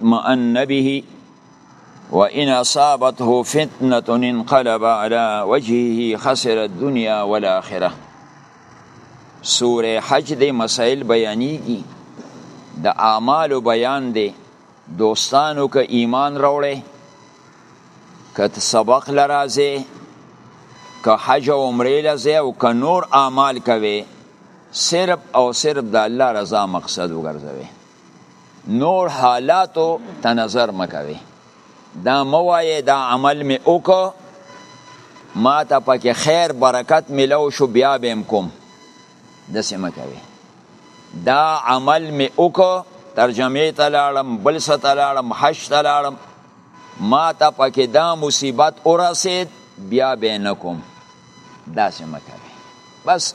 مؤن به وان اصابته فتنه انقلب على وجهه خسر الدنيا والاخره سوره حج د مسائل بیانېږي د اعمالو بیان دی دوستانو که ایمان راوړی که سبق لرازې که حج او عمرې لځې او که نور اعمال کوې صرف او صرف د الله رضا مقصد وګرځوي نور حالاتو ته نظر مکوي دا موایه دا عمل می وکړ ما ته پکې خیر برکت ملو شو بیا به هم کوم داسې مه کوي دا عمل می وکړ ترجمې ته لاړم بل څه ته لاړم حج ته لاړم ما ته پکې دا مصیبت ورسېد بیا به نه کوم داسې مه کوي بس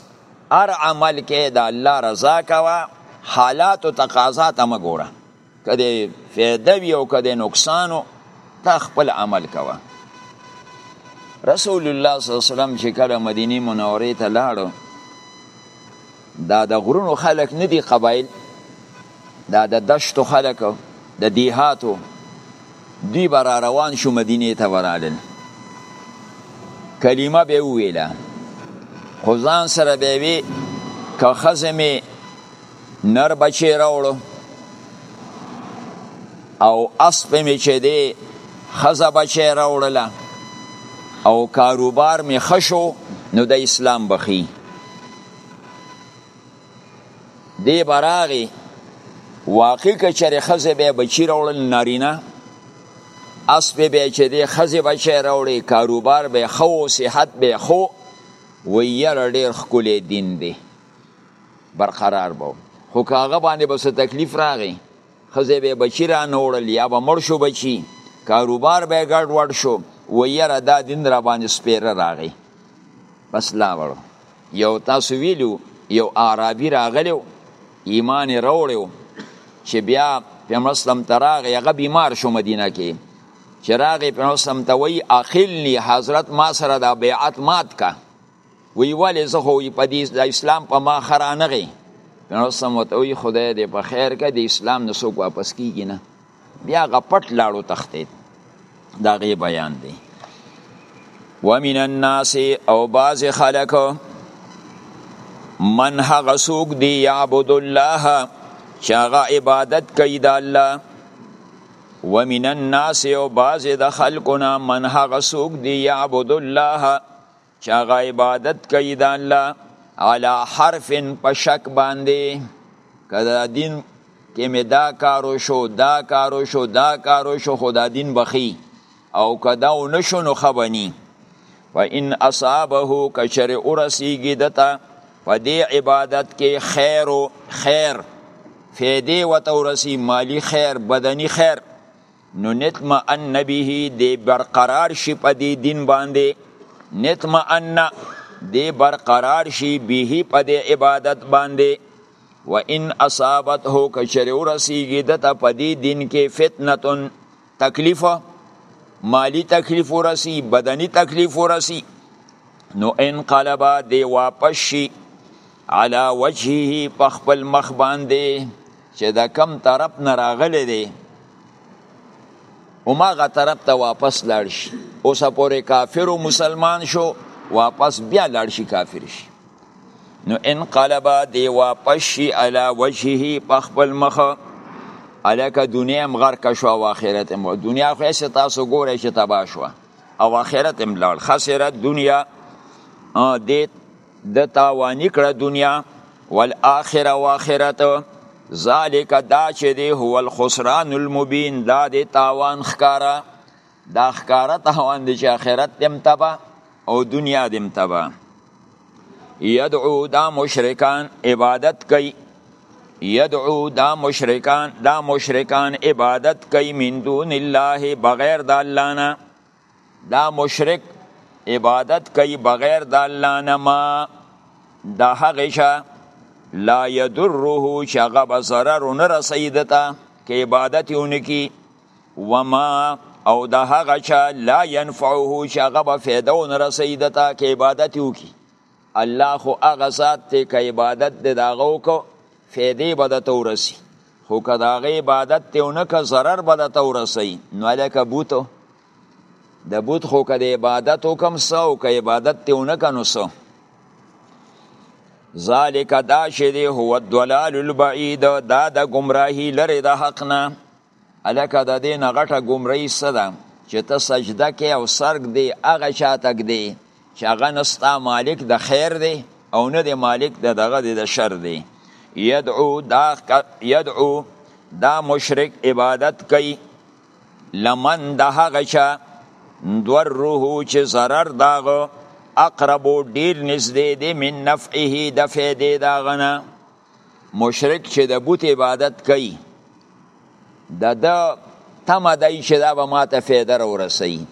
هر عمل کې د الله رضا کوه حالات او تقاضا ته مګوره کله فایده وی او کله نقصان ته خپل عمل کوه رسول الله صلی الله علیه وسلم چې کله مدینه منوره ته لاړو دا د غرونو خلک نه دي قبایل دا د دشتو خلک د دیهاتو دوی به را روان شو مدینې ته ورالل کلمه به وویله خو ځان سره به وي که ښځه مې نر بچی راوړو او اسب مې چې دی ښځه بچی راوړله او کاروبار مې ښه شو نو د اسلام بخي دی به راغی واقع که چېرې ښځې به یې بچي راوړل نارینه اسب به یې چې دی ښځې بچی راوړي کاروبار به یې ښه و صحت به یې ښه وی یاره ډېر ښکلی دین دی برقرار به خو که هغه باندې به څه تکلیف راغی ښځې به بچي رانوړل یا به مړ شو بچي کاروبار به ګډ وډ شو و یره دا دین را باندې سپیره راغی بس لا وړو یو تاسو ویلو یو عربي راغلی ایمان یې راوړی چې بیا پیغمبر اسلم ته راغی هغه بیمار شو مدینه کې چې راغی پیغمبر اسلم ته وایي اخلني حضرت ما سره دا بیعت مات که وی ولی زه خو په دې د اسلام په ما خرانه غي نو سم وته وی خدای دې په خیر کې د اسلام نه څوک واپس کیږي نه بیا غپټ لاړو تختید دا غي بیان دی ومن الناس او باز خلق من هغه سوق دی یعبد الله چاغه عبادت کوي د الله ومن الناس او باز د خلقنا من هغه سوق دی یعبد الله چې هغه عبادت کوي د الله علی حرف په شک باندې که دا دین کې مې دا کارو شو دا کارو شو دا کارو شو خو دا دین بخي او که دا ونه شو نو ښه بني و ان اصابه کچر ورسیږي دته په دې عبادت کې خیر او خیر فیدې وته ورسی مالی خیر بدنی خیر نو نطمئن به دی برقرار شي په دی دین باندې نطمئن دی برقرار شي به په دی عبادت باندې و ان اصابته کچری ورسیږي دته په دی دین کې فتنتون تکلیف مالی تکلیف ورسی بدنی تکلیف ورسی نو انقلبا دی واپس شي علا وجهه په خپل مخ باندې چې د کم طرف نه راغلی دی هم هغه طرف ته واپس لاړ شي اوسه پورې کافر او مسلمان شو واپس بیا لاړ شي کافر شي نو انقلبا دی واپس شي علا وجهه په خپل مخه الکه دنیا هم غرق شو او آخرت هم دنیا خو هسې تاسو ګورئ چې تباه شوه او آخرت هم لاړ خسرت دنیا دې د تاوانی کړه دنیا والآخره او آخرت ذالک دا چې دی هو الخسران المبین دا دی تاوان خکارا دا خکارا تاوان دی چې آخرت دم تبا او دنیا دم تبا یدعو دا مشرکان عبادت کوي یدعو دا مشرکان دا مشرکان عبادت کوي من دون الله بغیر د الله نه دا مشرک عبادت کوي بغیر د الله نه ما د هغه شه لا یضره چې هغه به ضرر نه رسوي ده ته که عبادت یې ونه کړي وما او د هغه چا لا ينفعه چې هغه به فایده ونه رسوي ده ته که عبادت یې وکړي الله خو هغه ذات دی که عبادت د داغه وکړو فیدې به د ته ورسی خو که د هغه عبادت دی نه که ضرر به د ته ورسی نو هلکه بوتو د بوت خو که د عبادت وکم سه او که عبادت دی نه که نو سه ذالک دا شی دی هو الدلال البعید دا د ګمراهی لرې د حق نه الکه د دې نه غټه ګمرۍ څه ده چې ته سجده کې او سرګ دی هغه چاته ږدې چې هغه نه ستا مالک د خیر دی او نه د مالک د دغه دی د شر دی یدعو دا یدعو دا مشرک عبادت کوي لمن د هغه چا دور روح چې ضرر داغو اقربو ډیر نږدې دی من نفعه د فیدې داغنه مشرک چې د بوت عبادت کوي د د تمه دی چې دا به ماته فایده راورسوي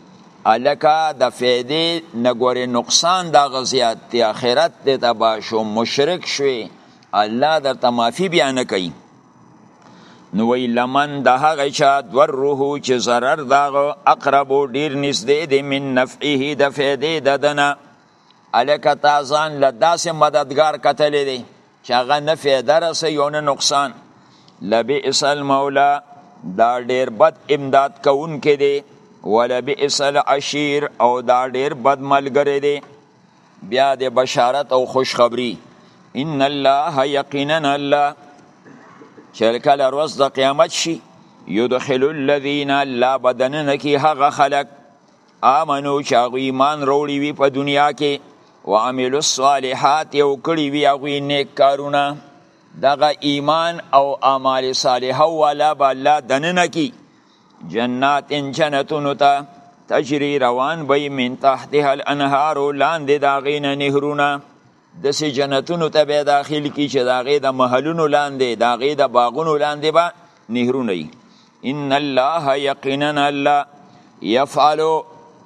الکه د فایدې نه ګورې نقصان د هغه زیات دی آخرت دی تباه شو مشرک شوې الله درته معافي بیا نه کوي نو وی لمن د هغه چا دور روح چې zarar داغه اقرب ډیر نږدې دی من نفعه د فیدې ددنه الکه تا ځان له داسې مددګار کتلی دی چې هغه نه فایده رسوي او نه نقصان لبئس المولا دا ډیر بد امداد کوونکی دی ولبئس العشیر او دا ډیر بد ملګری دی بیا د بشارت او خوشخبری ان الله یقینا الله چې کله ورځ د قیامت شي یدخل الذین الله بدننه کی هغه خلق آمنو چې هغوی ایمان راوړي وي په دنیا کې وعملو الصالحات یې وکړي وي هغوی نیک کارونه دغه ایمان او اعمال صالحه والا به الله دننه کی جنات ان جنتونو ته تجری روان به من تحتها الانهار لاندې د هغې نه نهرونه داسې جنتونو ته به داخل کی چې د هغې د محلونو لاندې د هغې د باغونو لاندې به نهرونه وي ان الله یقینا الله یفعلو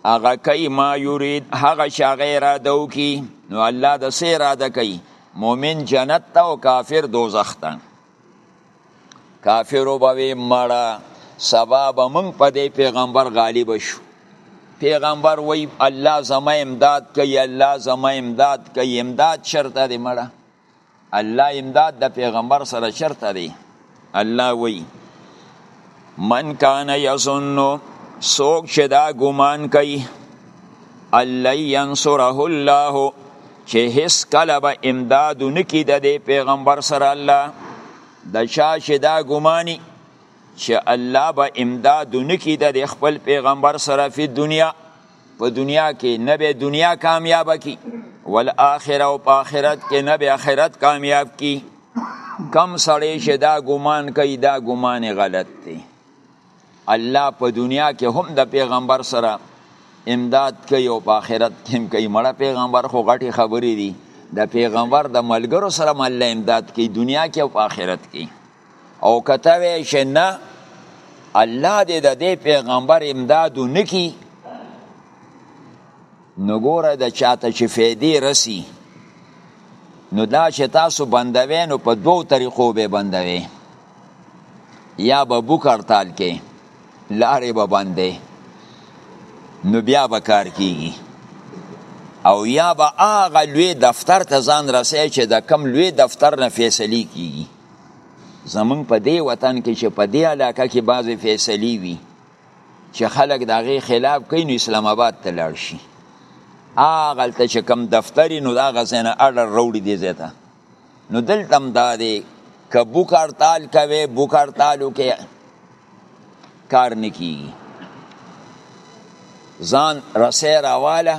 هغه کوي ما یرید هغه چې هغه اراده وکړي نو الله د څه اراده کوي مؤمن جنت ته او کافر دوزخ ته کافرو به وی مړه سبا به مونږ په دې پیغمبر غالب شو پیغمبر وی الله زما امداد کوي الله زما امداد کوي امداد شرطه دی مړه الله امداد د پیغمبر سره شرطه دی الله وی من کان یظن سوک چې دا ګمان کوي الله ينصره الله چې هیڅ کله به امداد نکي د پیغمبر سره الله د چا چې دا ګماني چې الله به امداد نکي د خپل پیغمبر سره په دنیا په دنیا کې نه به دنیا کامیاب کی ول اخر او په اخرت کې نه به اخرت کامیاب کی کم سړی چې دا ګمان کوي دا ګمان غلط دی الله په دنیا کې هم د پیغمبر سره امداد کوي او په آخرت کې هم کوي مړه پیغمبر خو غټي خبرې دي د پیغمبر د ملګرو سره مله امداد کوي دنیا کې او په آخرت کې او کته وی چې نه الله دې د دې پیغمبر امداد نکي نو ګوره د چاته چې فیدی رسی نو دا چې تاسو بندوي نو په دوو طریقو به بندوي یا به بو کارتال کې لارې به بندې نو بیا به کار کیږي او یا به هغه لوی دفتر ته ځان رسې چې د کم لوی دفتر نه فیصلې کیږي زمونږ په دې وطن کې چې په دې علاقه کې بعضې فیصلې وي چې خلک د هغې خلاف کوي نو اسلام آباد ته لاړ شي هغلته چې کوم دفتر نو د هغه ځای نه اډر راوړي دې ځای ته نو دلته هم دا دی که بوک هړتال کوې بوک هړتال وکړې کار نه کیږي ځان رسې راواله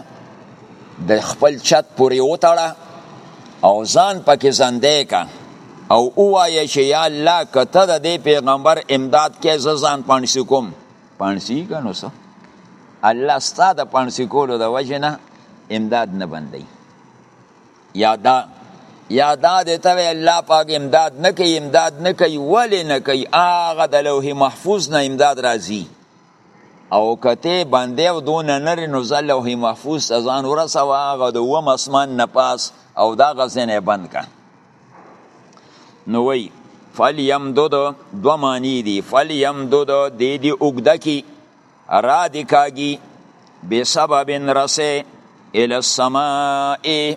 د خپل چت پورې وتړه او ځان پکې زندې کا او وایه چې یا الله کته د دې پیغمبر امداد کې ځان پانسی کوم پانسی کنو سه الله ستاسو د پانسی کولو د وجنه امداد نه بندي یا دا یا دا د ته الله پاک امداد نه کوي امداد نه کوي ولې نه کوي هغه د لوح محفوظ نه امداد راځي او کته باندې او دون نری نو زه لوح محفوظ ته ځان ورسوه هغه د وم اسمان نه پاس او دا غزنه بند کا نو وی فلیم دود دو معنی دی فلیم دود دی دی اوګده کی را دی کاږي بسبب رسه الى السماء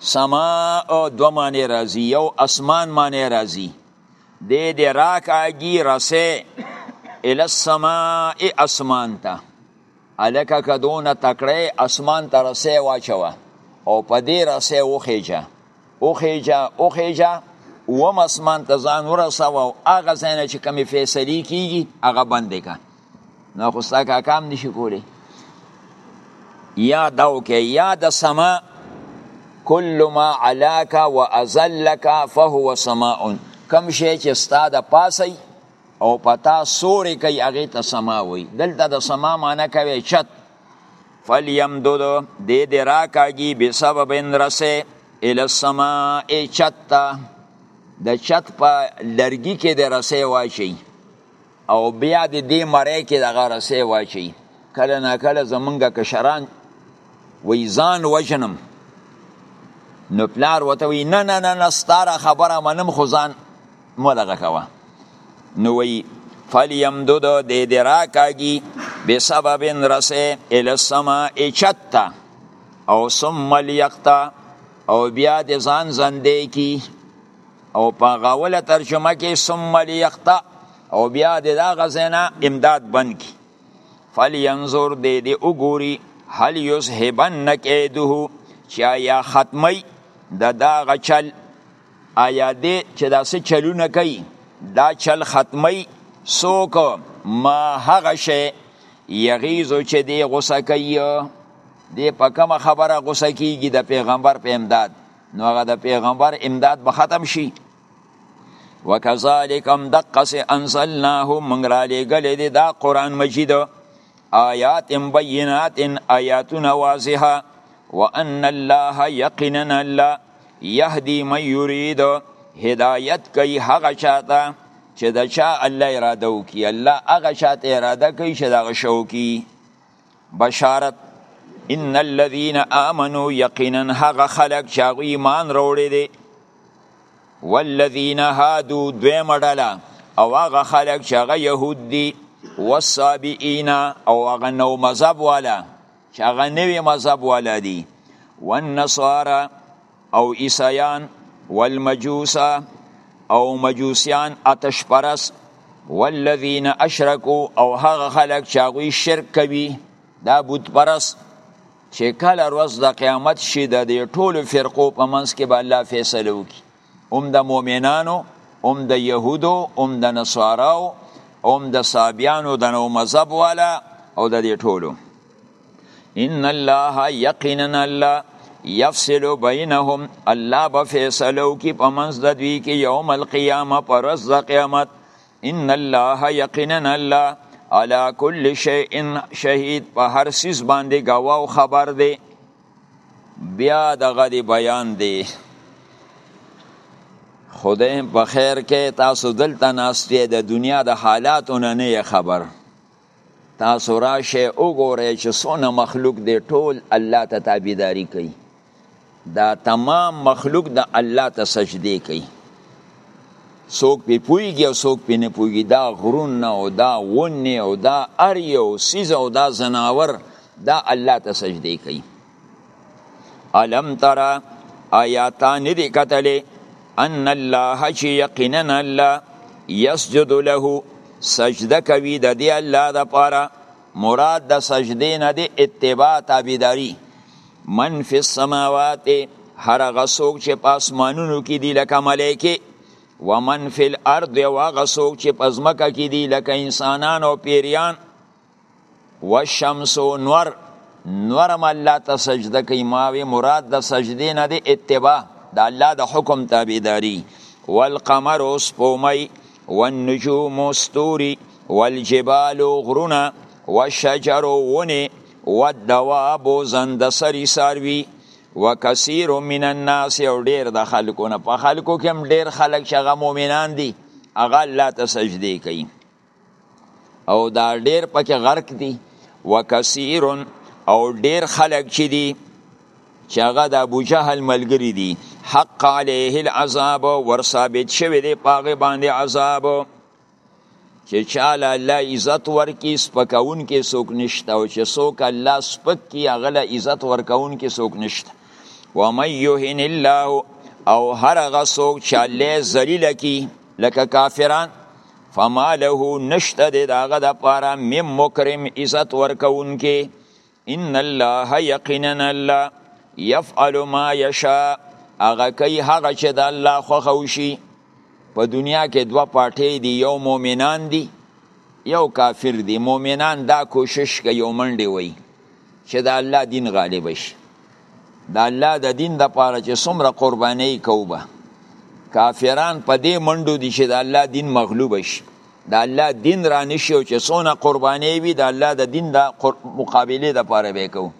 سماء دو معنی راځي یو اسمان معنی راځي د دې راکاږي رسه الى السماء اسمان ته الکه کدونه تکړه اسمان ته رسه واچوه او په دې رسه وخیجه وخیجه وخیجه وم اسمان ته ځان ورسوه او هغه ځای نه چې کومې فیصلې کیږي هغه بندې کړه نو خو ستا کاکا هم نشي کولی یا دا وکړه یا د سما کل ما علاک و ازلک فهو سماء کم شی چې ستا د پاسه او پتا سورې کوي هغې ته سما وایي دلته د سما معنی کوي چت فلیمدد دې دې راکاږي بسبب رسې الی السماء چت ته د چت په لرګي کې دې رسې واچي او بیا د دې مړی کې دغه رسې واچي کله نا کله زمونږ کشران وی ځان وجنم نو پلار وته وی نه نه نه نه ستاره خبره منم خو ځان مولغه کوه نو وی فلیمدد د دې راکاږي به سبب رسه ال السما اچتا او ثم ليقطع او بیا د ځان زندې کی او په غاوله ترجمه کې ثم ليقطع او بیا د دا غزنه امداد بند کی فلینظر دې دې وګوري هل یذهبن کیده چې یا ختمی د دا غچل آیا دې چې دا څه چلونه کوي دا چل ختمی سوک ما هغه شی یغیزو چې دې غوسه کوي دې په کومه خبره غوسه کیږي د پیغمبر په امداد نو هغه د پیغمبر امداد به ختم شي وکذالک هم دقس انزلناه موږ را لېږلی دی دا قرآن مجید آیات بینات آیاتونه واضحه وان الله یقینا الله یهدی من یرید هدایت کوي هغه چاته چې د چا الله اراده وکړي الله هغه چاته اراده کوي چې دغه شوکي بشارت ان الذين امنوا يقينا هغه خلق چې هغه ایمان وروړي دي والذین هادو دوی مډلا او هغه خلق چې هغه يهود دي والصابئین او هغه نو مذهب والا چې هغه نوی مذهب والا دي والنصارى او عیسایان والمجوس او مجوسیان آتش پرست والذین اشرکو او هغه خلک چې هغوی شرک کوي دا بت پرست چې کله ورځ د قیامت شي د دې ټولو فرقو په منځ کې به الله فیصله وکړي هم د مؤمنانو هم د یهودو هم د نصاراو هم د صابیانو د نو مذهب والا او د دې ټولو ان الله یقینا الله یفصل بینهم الله به فیصلو کی په منځ د دوی کې یوم القیامه پر ورځ د قیامت ان الله یقینا الله علا کل شیء شهید په هر سیس باندې گواه او خبر دی بیا دغه دی بیان دی خدای په خیر کې تاسو دلته ناستې د دنیا د حالاتو نه نه خبر تاسو راشه وګورئ چې څونه مخلوق دی ټول الله ته تابعداري کوي دا تمام مخلوق د الله ته سجدي کوي څوک په پويږي او څوک په نه پويږي دا غرون نه او دا ون نه او دا ار یو سیز او دا زناور دا الله ته سجدي کوي الم ترا آیاتا ندی کتلی ان الله چی یقینا الله یسجد له سجده کوي د دی الله د پاره مراد د سجدې نه دی اتباع تابعداري من فی السماوات هر هغه څوک چې په اسمانونو کې دي لکه ملایکې ومن فی الارض او هغه څوک چې په ځمکه کې دي لکه انسانان او پیریان والشمس نور نورم الله ته سجده کوي ماوي مراد د سجدې نه دی اتباع د الله د حکم تابعداري والقمر سپومي والنجوم ستوري والجبال غرونه والشجر وني والدواب زند سري ساروي وکثیر من الناس او ډیر د خلکو نه په خلکو کې هم ډیر خلک چې هغه مؤمنان دي هغه الله ته سجدي کوي او دا ډیر پکې غرق دي وکثیر او ډیر خلک چې دي چې هغه د ابو جهل ملګری دي حق علیه العذاب ور ثابت شوی دی پاغه باندې عذاب چې چاله الله عزت ورکی سپکون کې سوک نشته او چې سوک الله سپک کی هغه له عزت ورکون کې سوک نشته و من یهن الله او هر هغه سوک چې الله ذلیل کی لکه کافران فما له نشته د داغه د پاره مم مکرم عزت ورکون کې ان الله یقینا الله یفعل ما یشاء هغه کوي هغه چې د الله خوښه وشي په دنیا کې دوه پارټۍ دي یو مؤمنان دي یو کافر دي مؤمنان دا کوشش کوي یو منډي وي چې د الله دین غالب شي د الله د دین د پاره چې څومره قرباني کوبه کافران په دې منډو دي چې د الله دین مغلوب شي د الله دین را نشي او چې څونه قرباني وي د الله د دین د مقابله د پاره به کوو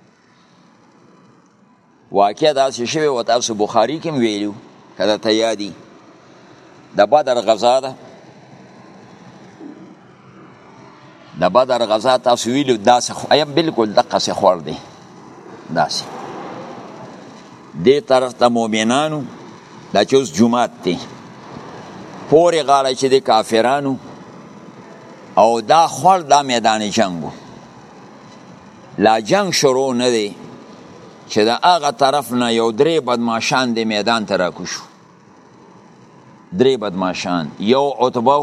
واقعا داسې شوی و تاسو بخاری کې ویلو کله ته یادی د بدر غزا ده د بدر غزا تاسو ویلو داسې خو ایم بالکل دقه سه خور دی داسې دې طرف ته مؤمنانو دا چې اوس جمعات دی پورې غاړه چې د کافرانو او دا خور دا میدان جنگو لا جنگ شروع نه دی چې د هغه طرف نه یو درې بدمعشان د میدان ته راکوشو درې بدمعشان یو عتبه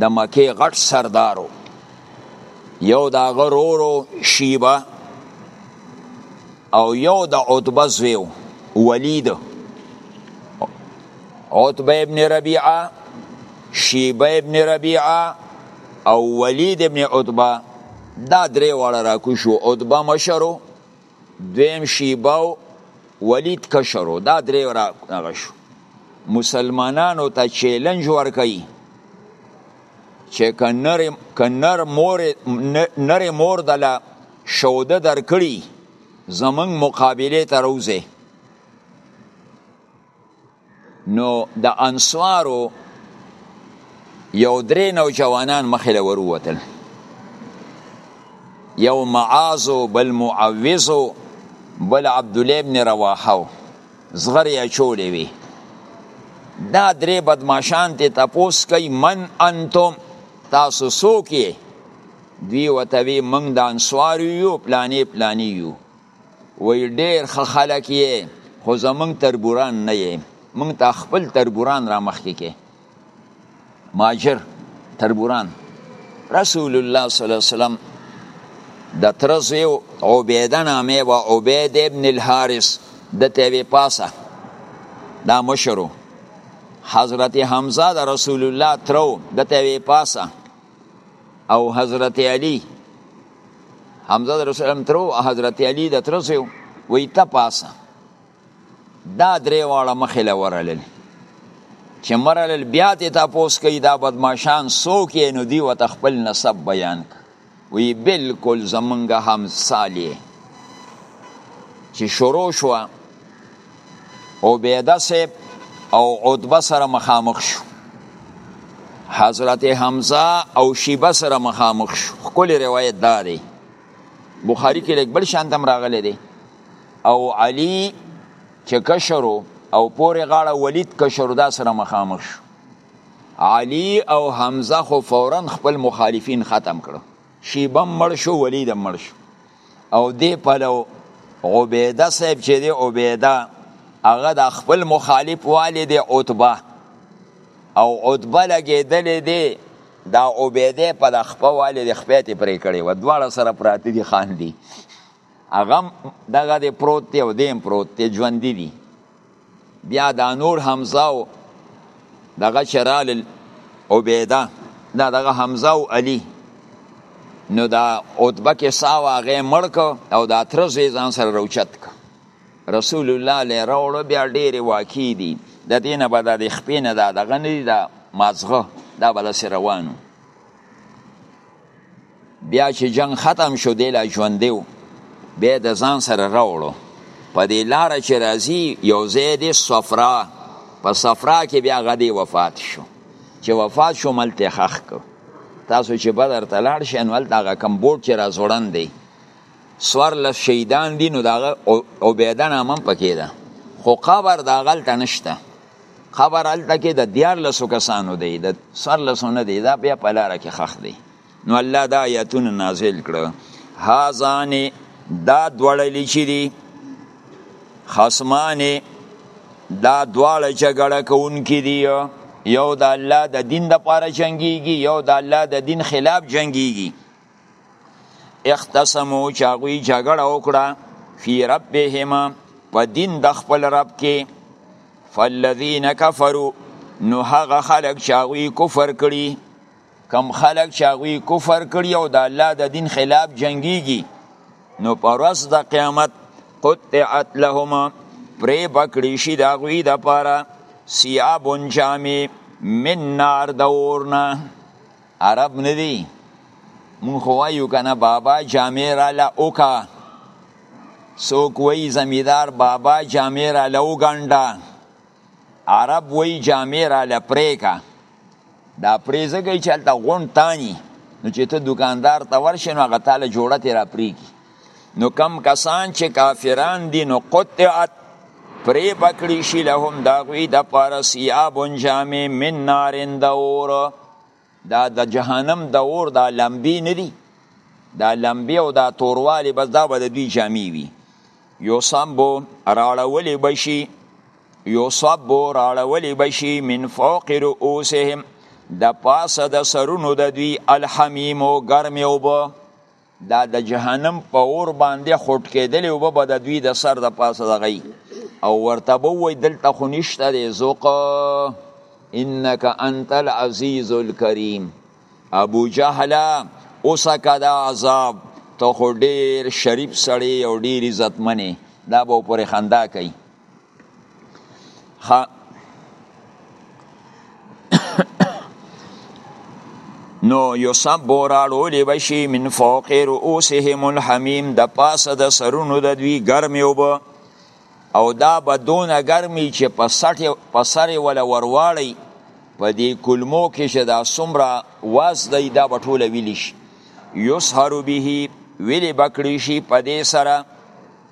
د مکې غټ سردارو یو د هغه رورو شیبه او یو د عتبه زوی ولید عتبه ابن ربیعه شیبه ابن ربیعه او ولید ابن عتبه دا درې واړه راکوشو عتبه مشرو دویم شیبه او ولید کشرو دا درې راغشو مسلمانانو ته چیلنج ورکړي چې کنر کنر مور نر مور دلا شوده درکړي زمنګ مقابله ته روزه نو د انصارو یو درې نوجوانان مخې له وروتل یو معاذ بل معوذ بل عبد الله ابن رواحه زغری اچولې وی دا درې بدمعشان ته تپوس کوي من انتم تاسو څوک یې دوی وتوی موږ د انصار یو پلانې پلانې یو وی ډیر خه خلک یې خو زمونږ تربوران نه یې مونږ ته خپل تربوران را مخکې کې ماجر تربوران رسول الله صلی الله علیه وسلم د ترزوی عبیده نامه و عبید ابن الحارث د تیوی پاسه دا مشرو حضرت حمزه د رسول الله ترو د تیوی پاسه او حضرت علی حمزه د رسول الله ترو حضرت علی د ترسو وی ته پاسه دا درې واړه مخې له ورلل چې مرلل بیا ته تاسو کوي دا بدمعشان سوک یې نو دی وت خپل نسب بیان وی بالکل زمونږ هم صالح چې شروع شو عبیده صاحب او عتبه سره مخامخ شو حضرت حمزه او شیبه سره مخامخ شو خپل روایت دا دی بخاری کې لیک بل شان تم راغلی دی او علی چې کشرو او پورې غاړه ولید کشرو دا سره مخامخ شو علی او حمزه خو فورا خپل مخالفین ختم کړو شیبه مړ شو ولید مړ شو او دی پلو عبیده صاحب چې دی عبیده هغه د خپل مخالف والد عتبه او عتبه لګېدلې دی دا عبیده په د خپل والد خپې ته پرې کړې و دواړه سره پراته دي خان دي هغه دغه دی پروت دی او دیم پروت دی ژوندی دی بیا دا نور حمزه او دغه چرال عبیده دا دغه حمزه او علی نو دا عتبه کې ساو هغه مړ کو او دا تر زوی ځان سره روچت کو رسول الله له راوړو بیا ډېری واقع دي د دینه به د خپې نه دا دغه نه دی دا مازغه دا بل سره روانو بیا چې جنگ ختم شو دی لا ژوندی و بیا د ځان سره راوړو په دې لاره چې راځي یو ځای دی صفرا په صفرا کې بیا غدی وفات شو چې وفات شو ملته خخ کو تاسو چې بدر ته لاړ شئ نو هلته هغه کوم بوټ چې را ځوړند دی څوارلس شهیدان دي نو د هغه عبیده نامه هم پکې ده خو قبر د هغه هلته نشته خبر هلته کې د دیارلسو کسانو دی د څوارلسو نه دی دا بیا په لاره کې ښخ دی نو الله دا آیتونه نازل کړه هازانې دا دوړلې چې دي خصمانې دا دواړه جګړه کوونکي دي یو د الله د دین د پاره جنگیږي یو د الله د دین خلاف جنگیږي اختصمو چې هغوی جګړه وکړه فی ربهم په دین د خپل رب کې فالذین کفروا نو هغه خلک چې هغوی کفر کړي کم خلک چې هغوی کفر کړي او د الله د دین خلاف جنګیږي نو په ورځ د قیامت قطعت لهم پرې بکړي شي د هغوی دپاره ثیاب جامې من نار د اور نه عرب نه دی مونږ خو وایو کنه بابا جامع راله اوکا څوک وایي زمیدار بابا جامع راله وګنډه عرب وایي جامع راله پرېکه دا پرې ځکه چې هلته غونډ تاني نو چې ته دکاندار ته ورشې نو هغه تاله جوړه ترې راپرېږي نو کم کسان چې کافران دي نو قطعت پرې پکړی شي لهم دا غوی د پاره سیاب جامع من نارن د اور دا د جهنم د اور دا لمبي نه دي دا لمبي او دا توروالی بس دا به د دوی جامع وي یوسبو راړولې بشي یوسبو راړولې بشي من فوق رؤوسهم د پاسه د سرونو د دوی الحمیم او ګرمې اوبه دا د جهنم په اور باندې خټ کېدلې وبه به د دوی د سر د پاسه دغی او ورته به وای دلته خو نشته دی ذوق انک انت العزیز الکریم ابو جهل اوسکه دا عذاب ته خو ډیر شریف سړی او ډیر عزتمنې دا به پرې خندا کوي ها نو یوسب راړولې بشي من فوق رؤوسهم الحمیم د پاسه د سرونو د دوی ګرمې وبه او دا به دونه ګرمې چې په سر ولا ورواړی په دې کلمو کې چې دا څومره واز دی دا به ټوله ویلی شي یسهر به ویلې بکړی شي په دې سره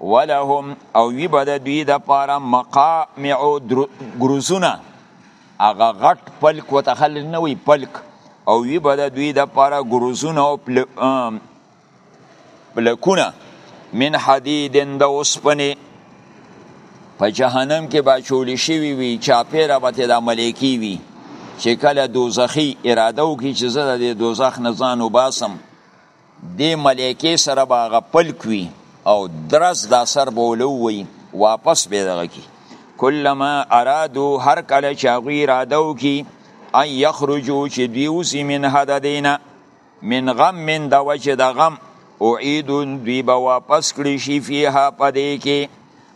ولهم او وی بد دوی د پاره مقامع گروزونه هغه غټ پلک وته خلک نه وی پلک او وی بد دوی د پاره گروزونه او پلکونه من حدید د اوسپنه په جهنم کې با چول شي وی چاپیره به د ملکی وی چې کله دوزخی اراده وکړي چې زه د دوزخ نه ځان وباسم دی ملائکه سره به هغه پلک وي او درس دا سر به ولوي واپس به دغه کی کلما ارادو هر کله چې هغوی اراده وکړي ان یخرجو چې دوی وځي منها د دینه من غم من د وجې د غم اعیدون دوی به واپس کړي شي فیها په دې کې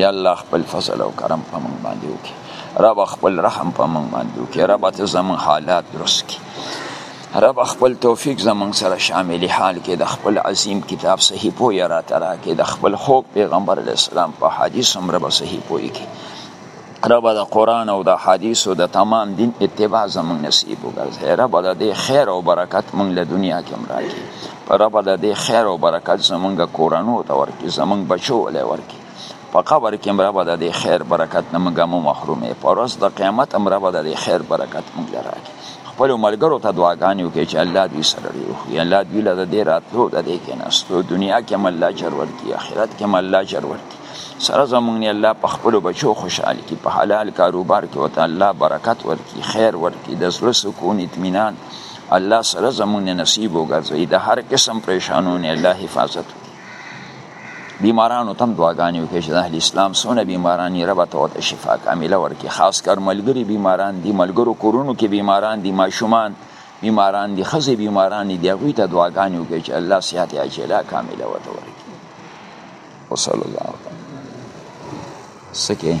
یا الله خپل فضل او کرم په موږ باندې وکړي رب خپل رحم په موږ باندې وکړي رب ته زمون حالات درست کړي رب خپل توفیق زمون سره شامل حال کې د خپل عظیم کتاب صحیح پوی را ترا کې د خپل خوب پیغمبر اسلام په حدیث هم رب صحیح پوی کې رب د قران او د حدیثو د تمام دین اتباع زمون نصیب وګرځي رب د دې خیر او برکت مونږ له دنیا کې مراکي رب د دې خیر او برکت زمونږ کورانو ته ورکي زمونږ بچو له ورکي په قبر کې رب د دې خیر برکت نه مونږه مو محرومه پر ورځ د قیامت هم رب د دې خیر برکت مونږ راکي خپل ملګرو ته دعاګانې وکړي چې الله دوی سره دی خو الله دوی له دې راتلو د دې کې نستو دنیا کې مله چر ورکی آخرت کې مله چر ورکی سره زمونږ نه الله په خپل بچو خوشاله کی په حلال کاروبار کې وته الله برکت ورکړي خیر ورکړي د زړه سکون اطمینان الله سره زمونږ نصیب وګرځي د هر قسم پریشانونو الله حفاظت بیمارانو تم دعاګانې وکړي چې د اهل اسلام سونه بیماران یې رب ته د شفا کامله ورکړي خاص کر ملګری بیماران دي ملګرو کورونو کې بیماران دي ماشومان بیماران دي خزي بیماران دي هغه ته دعاګانې وکړي چې الله صحت عاجله کامله وته ورکړي وصلی الله علیه وسلم سکه